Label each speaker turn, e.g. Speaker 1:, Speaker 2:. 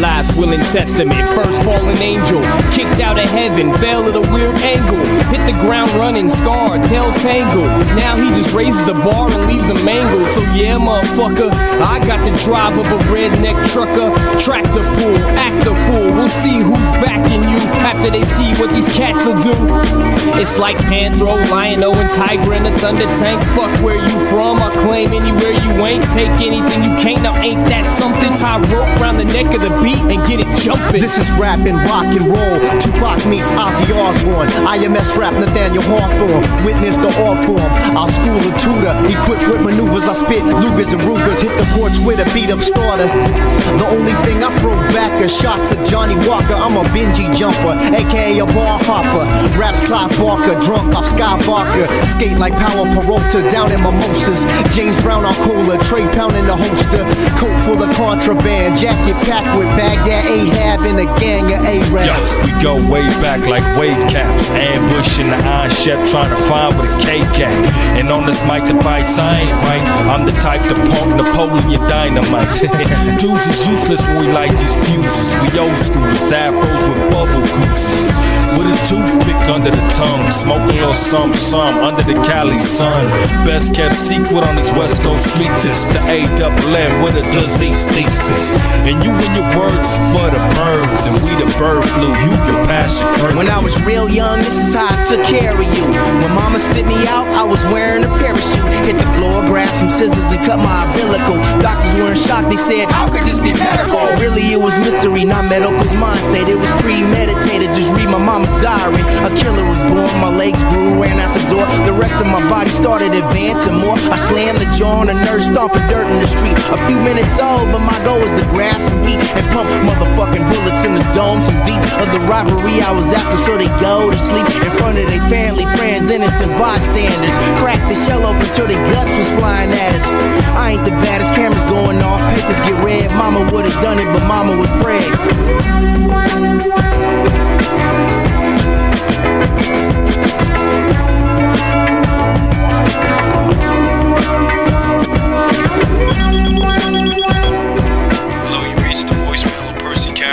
Speaker 1: Last will and testament, first fallen angel, kicked out of heaven, fell at a weird angle, hit the ground running, scarred, tail tangled. Now he just raises the bar and leaves him mangled. So yeah, motherfucker, I got the drive of a redneck trucker, tractor pull, act a fool. We'll see who's you after they see what these cats will do. It's like Panthro, Lion-O, and Tygra in a Thunder Tank. Fuck where you from, I claim anywhere you ain't. Take anything you can't, now ain't that something? Tie rope around the neck of the beat and get it jumping.
Speaker 2: This is rap and rock and roll. Tupac meets Ozzy Osbourne. IMS rap Nathaniel Hawthorne. Witness the art form. I'll school a tutor. Equipped with maneuvers, I spit Lugers and Rugers. Hit the courts with a beat up starter. The only thing I throw back are shots of Johnnie Walker. I'm a bungee jumper, aka a bar hopper. Raps Clive Barker, drunk off Sky Barker. Skate like Powell Peralta down in mimosas. James Brown on cooler, Trey Pound in the holster. Coat full of contraband, jacket packed with Baghdad Ahab and a gang of Arabs.
Speaker 3: Yo, we go way back like wave caps. Ambush in the iron chef trying to find with a K cat. And on this mic device, I ain't right. I'm the type to pump Napoleon dynamite. Dudes is useless when we light these fuses. We old schoolers, afros with bubble gooses. With a toothpick under the tongue. Smoke a little some some under the Cali sun. Best kept secret on these West Coast streets is the A double with a disease thesis. And you and your words for the birds, and we the bird flu. You your passion.
Speaker 4: When I was real young, this is how I took care of you. When mama spit me out, I was wearing a parachute. Hit the floor, grabbed some scissors, and cut my umbilical. Doctors were in shock, they said, How could this be medical? Really, it was mystery, not medical's mind state. It was premeditated, mama's diary. A killer was born, my legs grew, ran out the door. The rest of my body started advancing more. I slammed the jaw on a nurse, stomping dirt in the street. A few minutes old, but my goal was to grab some heat and pump motherfucking bullets in the dome. Some deep of the robbery I was after, so they go to sleep in front of their family, friends, innocent bystanders. Crack the shell open till the guts was flying at us. I ain't the baddest, cameras going off, papers get red. Mama would've done it, but mama was preg.